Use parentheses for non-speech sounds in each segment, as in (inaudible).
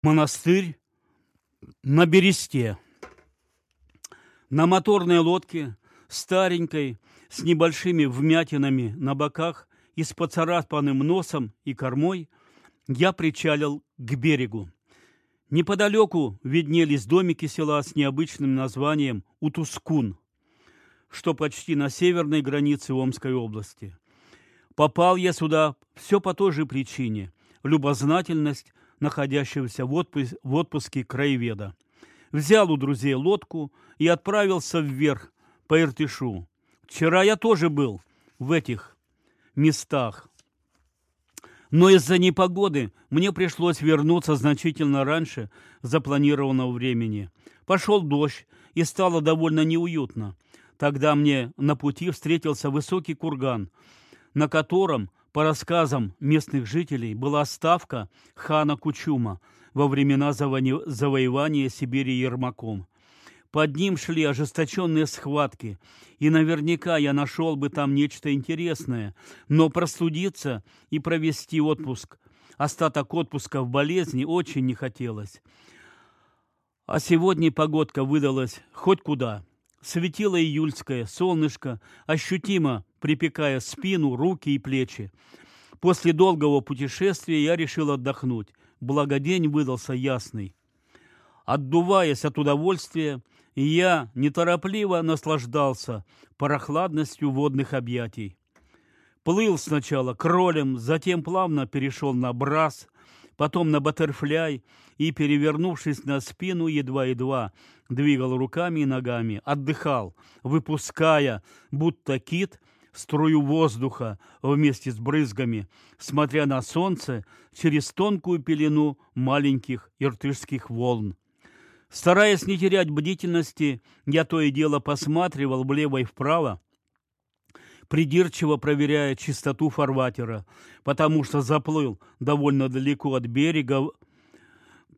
Монастырь на Бересте. На моторной лодке, старенькой, с небольшими вмятинами на боках и с поцарапанным носом и кормой, я причалил к берегу. Неподалеку виднелись домики села с необычным названием Утускун, что почти на северной границе Омской области. Попал я сюда все по той же причине – любознательность находящегося в, отпуск, в отпуске краеведа. Взял у друзей лодку и отправился вверх по Иртышу. Вчера я тоже был в этих местах. Но из-за непогоды мне пришлось вернуться значительно раньше запланированного времени. Пошел дождь, и стало довольно неуютно. Тогда мне на пути встретился высокий курган, на котором по рассказам местных жителей, была ставка хана Кучума во времена завоевания Сибири Ермаком. Под ним шли ожесточенные схватки, и наверняка я нашел бы там нечто интересное, но простудиться и провести отпуск, остаток отпуска в болезни очень не хотелось. А сегодня погодка выдалась хоть куда. Светило июльское, солнышко, ощутимо припекая спину, руки и плечи. После долгого путешествия я решил отдохнуть, благо день выдался ясный. Отдуваясь от удовольствия, я неторопливо наслаждался прохладностью водных объятий. Плыл сначала кролем, затем плавно перешел на брас, потом на баттерфляй и, перевернувшись на спину, едва-едва двигал руками и ногами, отдыхал, выпуская, будто кит, струю воздуха вместе с брызгами, смотря на солнце через тонкую пелену маленьких иртышских волн. Стараясь не терять бдительности, я то и дело посматривал влево и вправо, придирчиво проверяя чистоту фарватера, потому что заплыл довольно далеко от берега,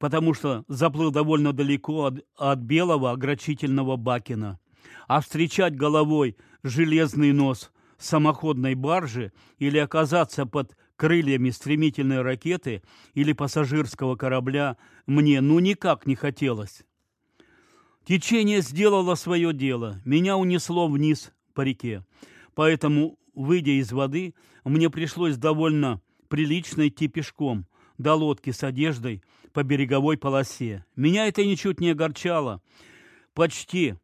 потому что заплыл довольно далеко от, от белого ограчительного бакина. А встречать головой железный нос самоходной баржи или оказаться под крыльями стремительной ракеты или пассажирского корабля мне ну никак не хотелось. Течение сделало свое дело, меня унесло вниз по реке. Поэтому, выйдя из воды, мне пришлось довольно прилично идти пешком до лодки с одеждой по береговой полосе. Меня это ничуть не огорчало. Почти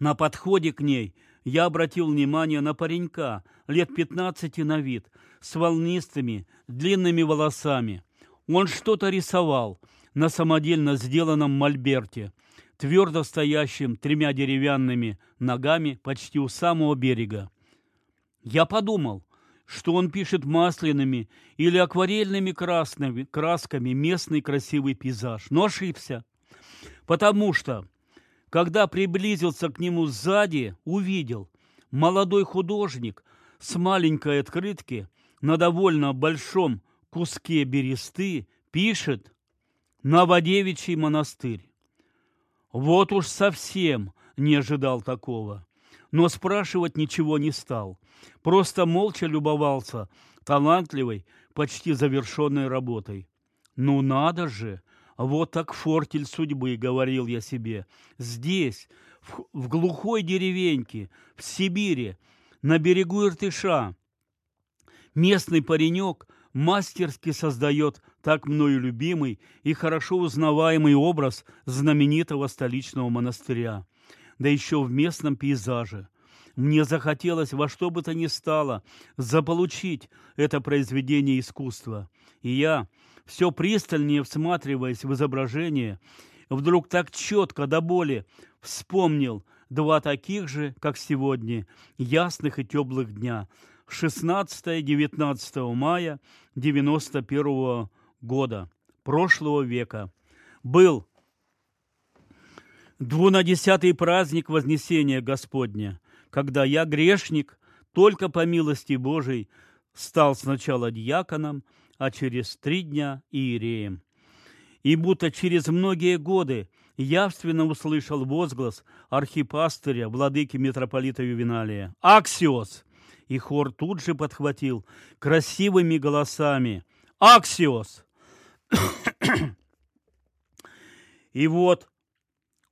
на подходе к ней я обратил внимание на паренька, лет пятнадцати на вид, с волнистыми, длинными волосами. Он что-то рисовал на самодельно сделанном мольберте, твердо стоящим тремя деревянными ногами почти у самого берега. Я подумал, что он пишет масляными или акварельными красными, красками местный красивый пейзаж, но ошибся, потому что когда приблизился к нему сзади, увидел молодой художник с маленькой открытки на довольно большом куске бересты пишет «Новодевичий монастырь». Вот уж совсем не ожидал такого, но спрашивать ничего не стал, просто молча любовался талантливой, почти завершенной работой. «Ну надо же!» Вот так фортель судьбы, говорил я себе. Здесь, в, в глухой деревеньке, в Сибири, на берегу Иртыша, местный паренек мастерски создает так мною любимый и хорошо узнаваемый образ знаменитого столичного монастыря, да еще в местном пейзаже. Мне захотелось во что бы то ни стало заполучить это произведение искусства. И я, все пристальнее всматриваясь в изображение, вдруг так четко до боли вспомнил два таких же, как сегодня, ясных и теплых дня, 16-19 мая 91 года прошлого века. Был двунадесятый праздник Вознесения Господня, когда я, грешник, только по милости Божией, стал сначала дьяконом, а через три дня иереем. И будто через многие годы явственно услышал возглас архипастыря, владыки митрополита Ювеналия. «Аксиос!» И хор тут же подхватил красивыми голосами. «Аксиос!» (coughs) И вот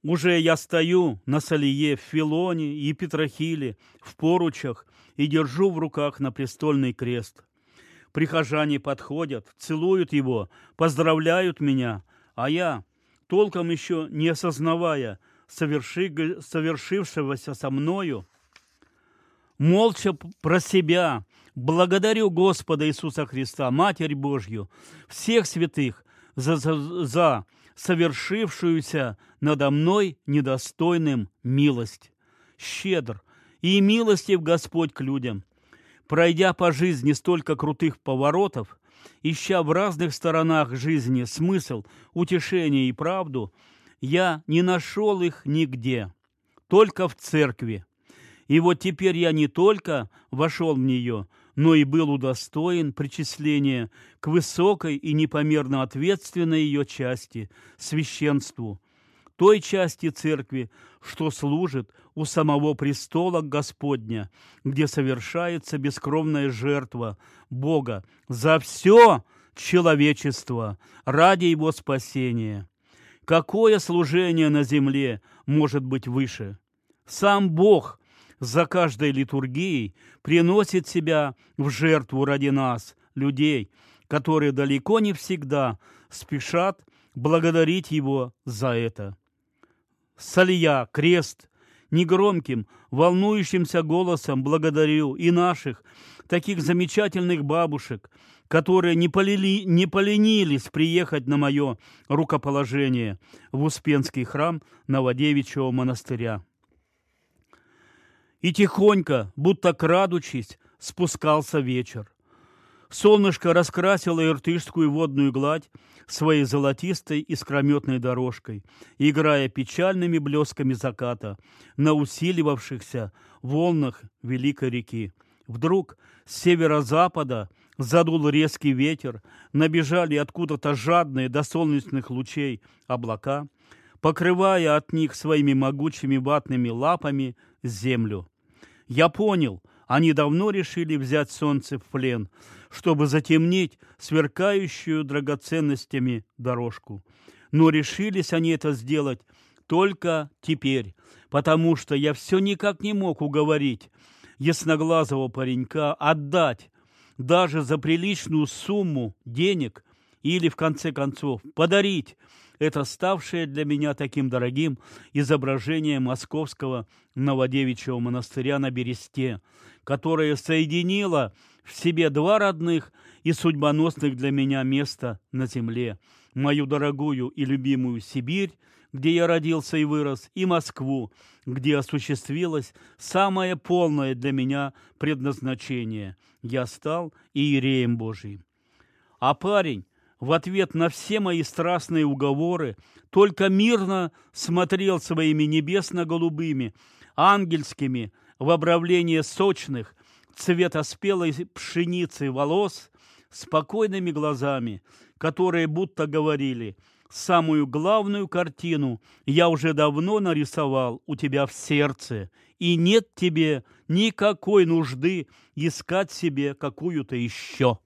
уже я стою на Салие, в Филоне и Петрохиле, в поручах и держу в руках на престольный крест. Прихожане подходят, целуют его, поздравляют меня, а я, толком еще не осознавая соверши, совершившегося со мною, молча про себя благодарю Господа Иисуса Христа, Матерь Божью, всех святых за, за, за совершившуюся надо мной недостойным милость. Щедр и милостив Господь к людям. Пройдя по жизни столько крутых поворотов, ища в разных сторонах жизни смысл, утешение и правду, я не нашел их нигде, только в церкви. И вот теперь я не только вошел в нее, но и был удостоен причисления к высокой и непомерно ответственной ее части, священству, той части церкви, что служит у самого престола Господня, где совершается бескровная жертва Бога за все человечество ради его спасения. Какое служение на земле может быть выше? Сам Бог за каждой литургией приносит себя в жертву ради нас, людей, которые далеко не всегда спешат благодарить Его за это. Салия, крест, негромким, волнующимся голосом благодарю и наших, таких замечательных бабушек, которые не, полили, не поленились приехать на мое рукоположение в Успенский храм Новодевичьего монастыря и тихонько, будто крадучись, спускался вечер. Солнышко раскрасило иртышскую водную гладь своей золотистой искрометной дорожкой, играя печальными блесками заката на усиливавшихся волнах великой реки. Вдруг с северо-запада задул резкий ветер, набежали откуда-то жадные до солнечных лучей облака, покрывая от них своими могучими ватными лапами землю. Я понял, они давно решили взять солнце в плен, чтобы затемнить сверкающую драгоценностями дорожку. Но решились они это сделать только теперь, потому что я все никак не мог уговорить ясноглазого паренька отдать даже за приличную сумму денег или, в конце концов, подарить это ставшее для меня таким дорогим изображение московского Новодевичьего монастыря на Бересте, которое соединило в себе два родных и судьбоносных для меня места на земле, мою дорогую и любимую Сибирь, где я родился и вырос, и Москву, где осуществилось самое полное для меня предназначение. Я стал Иереем Божиим. А парень, в ответ на все мои страстные уговоры только мирно смотрел своими небесно-голубыми, ангельскими, в обравление сочных, цвета спелой пшеницы волос, спокойными глазами, которые будто говорили «Самую главную картину я уже давно нарисовал у тебя в сердце, и нет тебе никакой нужды искать себе какую-то еще».